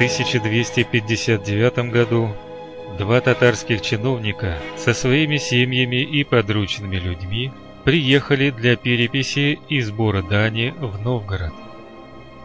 1259 году два татарских чиновника со своими семьями и подручными людьми приехали для переписи и сбора дани в Новгород.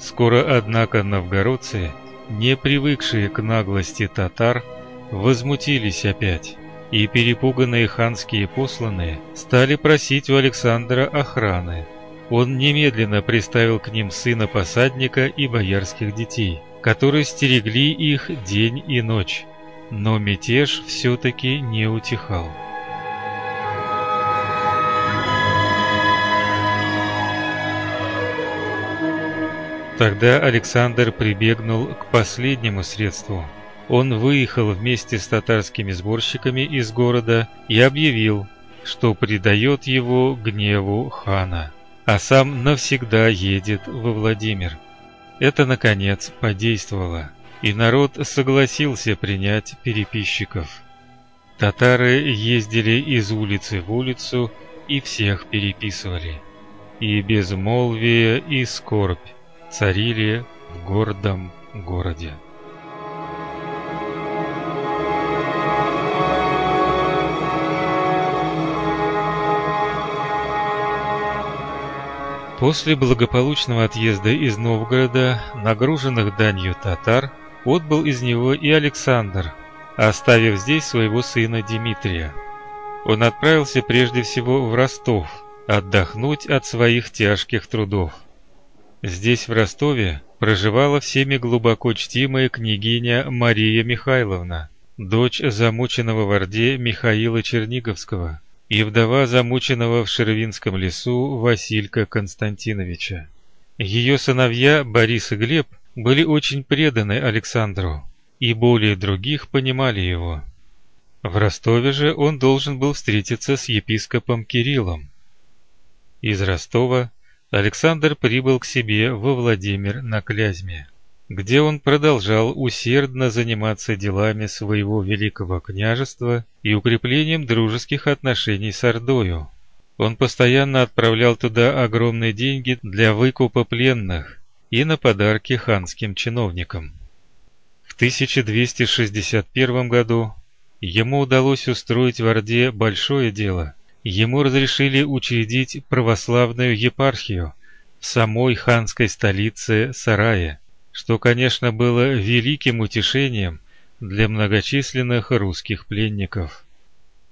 Скоро, однако, новгородцы, не привыкшие к наглости татар, возмутились опять, и перепуганные ханские посланные стали просить у Александра охраны. Он немедленно приставил к ним сына посадника и боярских детей, которые стерегли их день и ночь. Но мятеж все-таки не утихал. Тогда Александр прибегнул к последнему средству. Он выехал вместе с татарскими сборщиками из города и объявил, что предает его гневу хана, а сам навсегда едет во Владимир. Это, наконец, подействовало, и народ согласился принять переписчиков. Татары ездили из улицы в улицу и всех переписывали. И безмолвие, и скорбь царили в гордом городе. После благополучного отъезда из Новгорода, нагруженных данью татар, отбыл из него и Александр, оставив здесь своего сына Дмитрия. Он отправился прежде всего в Ростов, отдохнуть от своих тяжких трудов. Здесь, в Ростове, проживала всеми глубоко чтимая княгиня Мария Михайловна, дочь замученного в Орде Михаила Черниговского и вдова замученного в Шервинском лесу Василька Константиновича. Ее сыновья Борис и Глеб были очень преданы Александру и более других понимали его. В Ростове же он должен был встретиться с епископом Кириллом. Из Ростова Александр прибыл к себе во Владимир на Клязьме, где он продолжал усердно заниматься делами своего великого княжества и укреплением дружеских отношений с Ордою. Он постоянно отправлял туда огромные деньги для выкупа пленных и на подарки ханским чиновникам. В 1261 году ему удалось устроить в Орде большое дело – ему разрешили учредить православную епархию в самой ханской столице Сарае, что, конечно, было великим утешением для многочисленных русских пленников.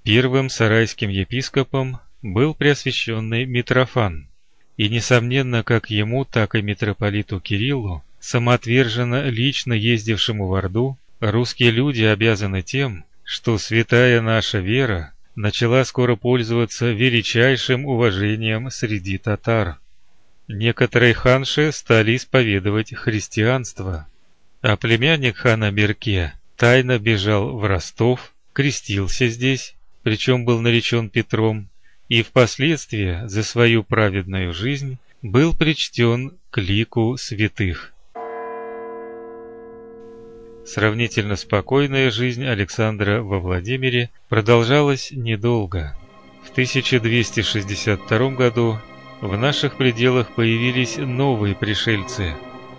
Первым сарайским епископом был преосвященный Митрофан, и, несомненно, как ему, так и митрополиту Кириллу, самоотверженно лично ездившему в Орду, русские люди обязаны тем, что святая наша вера начала скоро пользоваться величайшим уважением среди татар. Некоторые ханши стали исповедовать христианство, а племянник хана Берке тайно бежал в Ростов, крестился здесь, причем был наречен Петром, и впоследствии за свою праведную жизнь был причтен к лику святых. Сравнительно спокойная жизнь Александра во Владимире продолжалась недолго. В 1262 году в наших пределах появились новые пришельцы.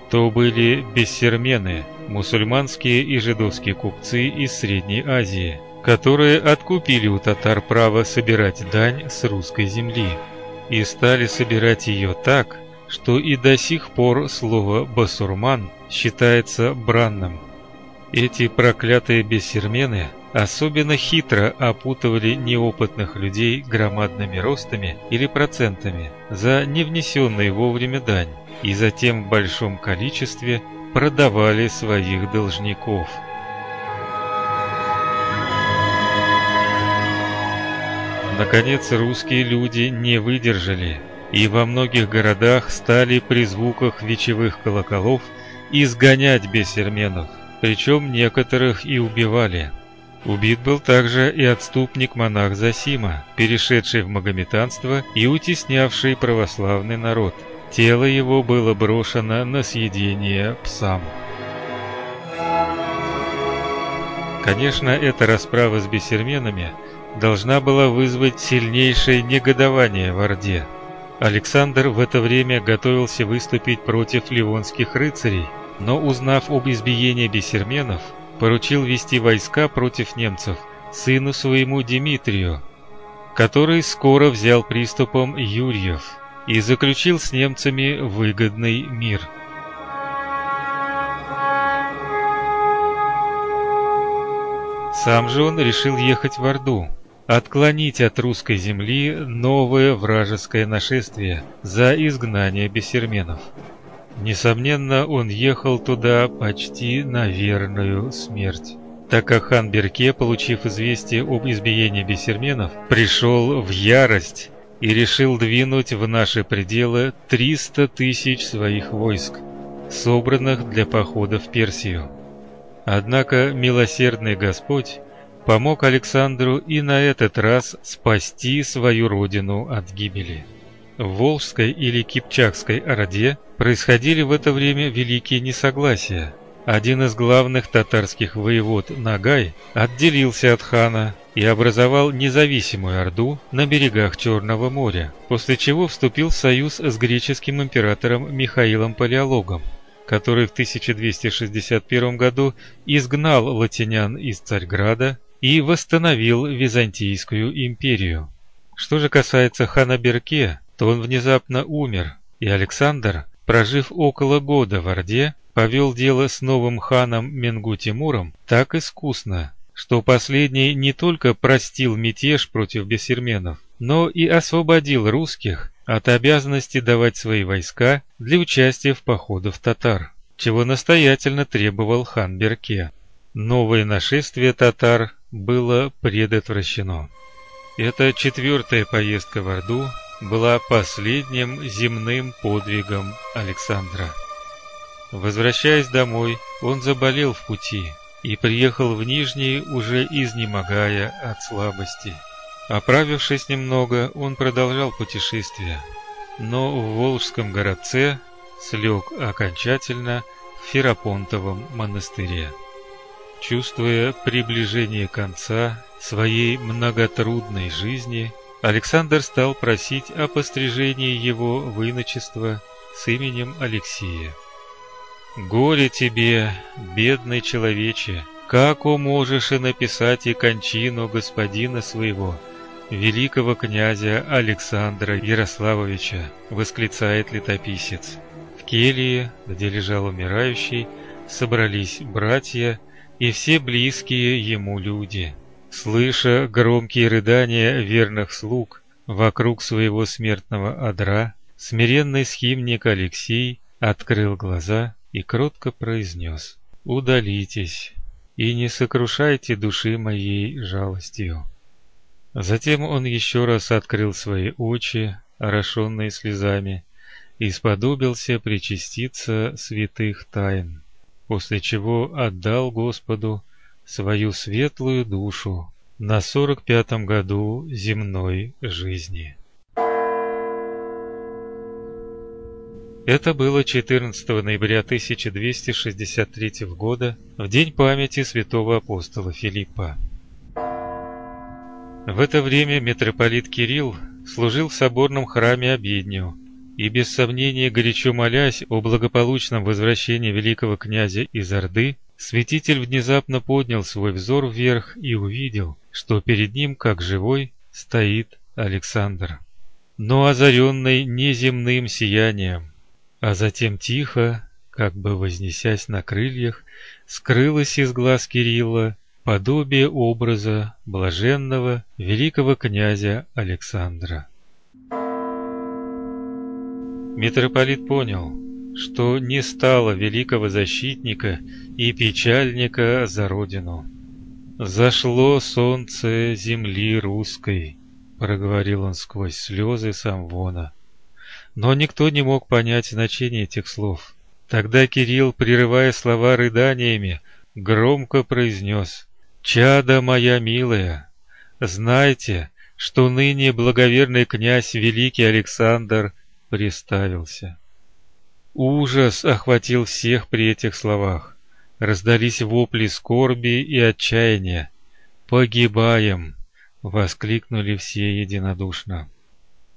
То были бессермены, мусульманские и жидовские купцы из Средней Азии, которые откупили у татар право собирать дань с русской земли и стали собирать ее так, что и до сих пор слово «басурман» считается бранным. Эти проклятые бессермены особенно хитро опутывали неопытных людей громадными ростами или процентами за невнесенные вовремя дань и затем в большом количестве продавали своих должников. Наконец русские люди не выдержали и во многих городах стали при звуках вечевых колоколов изгонять бессерменов причем некоторых и убивали. Убит был также и отступник-монах Засима, перешедший в магометанство и утеснявший православный народ. Тело его было брошено на съедение псам. Конечно, эта расправа с бесерменами должна была вызвать сильнейшее негодование в Орде. Александр в это время готовился выступить против ливонских рыцарей, но узнав об избиении бессерменов, поручил вести войска против немцев сыну своему Дмитрию, который скоро взял приступом Юрьев и заключил с немцами выгодный мир. Сам же он решил ехать в Орду, отклонить от русской земли новое вражеское нашествие за изгнание бессерменов. Несомненно, он ехал туда почти на верную смерть, так как хан Берке, получив известие об избиении бессерменов, пришел в ярость и решил двинуть в наши пределы 300 тысяч своих войск, собранных для похода в Персию. Однако милосердный Господь помог Александру и на этот раз спасти свою родину от гибели. В Волжской или Кипчакской Орде происходили в это время великие несогласия. Один из главных татарских воевод Нагай отделился от хана и образовал независимую орду на берегах Черного моря, после чего вступил в союз с греческим императором Михаилом Палеологом, который в 1261 году изгнал латинян из Царьграда и восстановил Византийскую империю. Что же касается хана Берке, то он внезапно умер, и Александр, прожив около года в Орде, повел дело с новым ханом Менгу-Тимуром так искусно, что последний не только простил мятеж против бессерменов, но и освободил русских от обязанности давать свои войска для участия в походах татар, чего настоятельно требовал хан Берке. Новое нашествие татар было предотвращено. Эта четвертая поездка в Орду была последним земным подвигом Александра. Возвращаясь домой, он заболел в пути и приехал в Нижний, уже изнемогая от слабости. Оправившись немного, он продолжал путешествие, но в Волжском городце слег окончательно в Ферапонтовом монастыре. Чувствуя приближение конца своей многотрудной жизни, Александр стал просить о пострижении его в с именем Алексия. «Горе тебе, бедный человече, как можешь и написать и кончину господина своего, великого князя Александра Ярославовича», восклицает летописец. В келье, где лежал умирающий, собрались братья и все близкие ему люди. Слыша громкие рыдания верных слуг вокруг своего смертного одра, смиренный схимник Алексей открыл глаза и кротко произнес «Удалитесь и не сокрушайте души моей жалостью». Затем он еще раз открыл свои очи, орошенные слезами, и сподобился причаститься святых тайн, после чего отдал Господу свою светлую душу на сорок пятом году земной жизни. Это было 14 ноября 1263 года, в день памяти святого апостола Филиппа. В это время митрополит Кирилл служил в соборном храме обедню и без сомнения горячо молясь о благополучном возвращении великого князя из Орды, Святитель внезапно поднял свой взор вверх и увидел, что перед ним, как живой, стоит Александр, но озаренный неземным сиянием, а затем тихо, как бы вознесясь на крыльях, скрылось из глаз Кирилла подобие образа блаженного великого князя Александра. Митрополит понял, что не стало великого защитника и печальника за родину. «Зашло солнце земли русской», — проговорил он сквозь слезы Самвона. Но никто не мог понять значение этих слов. Тогда Кирилл, прерывая слова рыданиями, громко произнес «Чада моя милая, знайте, что ныне благоверный князь великий Александр приставился». Ужас охватил всех при этих словах. Раздались вопли скорби и отчаяния. «Погибаем!» — воскликнули все единодушно.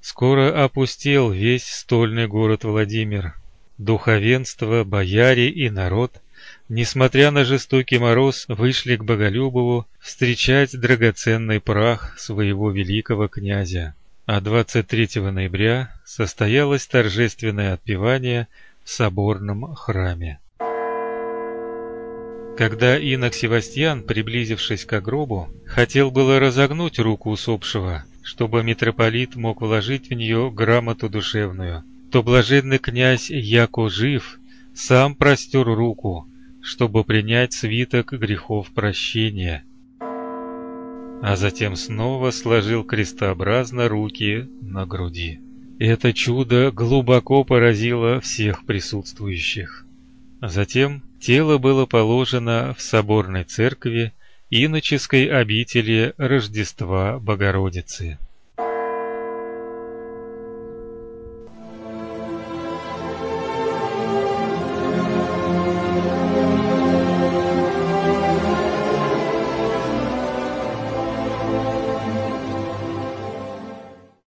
Скоро опустел весь стольный город Владимир. Духовенство, бояре и народ, несмотря на жестокий мороз, вышли к Боголюбову встречать драгоценный прах своего великого князя. А 23 ноября состоялось торжественное отпевание в соборном храме. Когда инок Севастьян, приблизившись к гробу, хотел было разогнуть руку усопшего, чтобы митрополит мог вложить в нее грамоту душевную, то блаженный князь Яко жив, сам простер руку, чтобы принять свиток грехов прощения, а затем снова сложил крестообразно руки на груди. Это чудо глубоко поразило всех присутствующих. Затем тело было положено в соборной церкви иноческой обители Рождества Богородицы.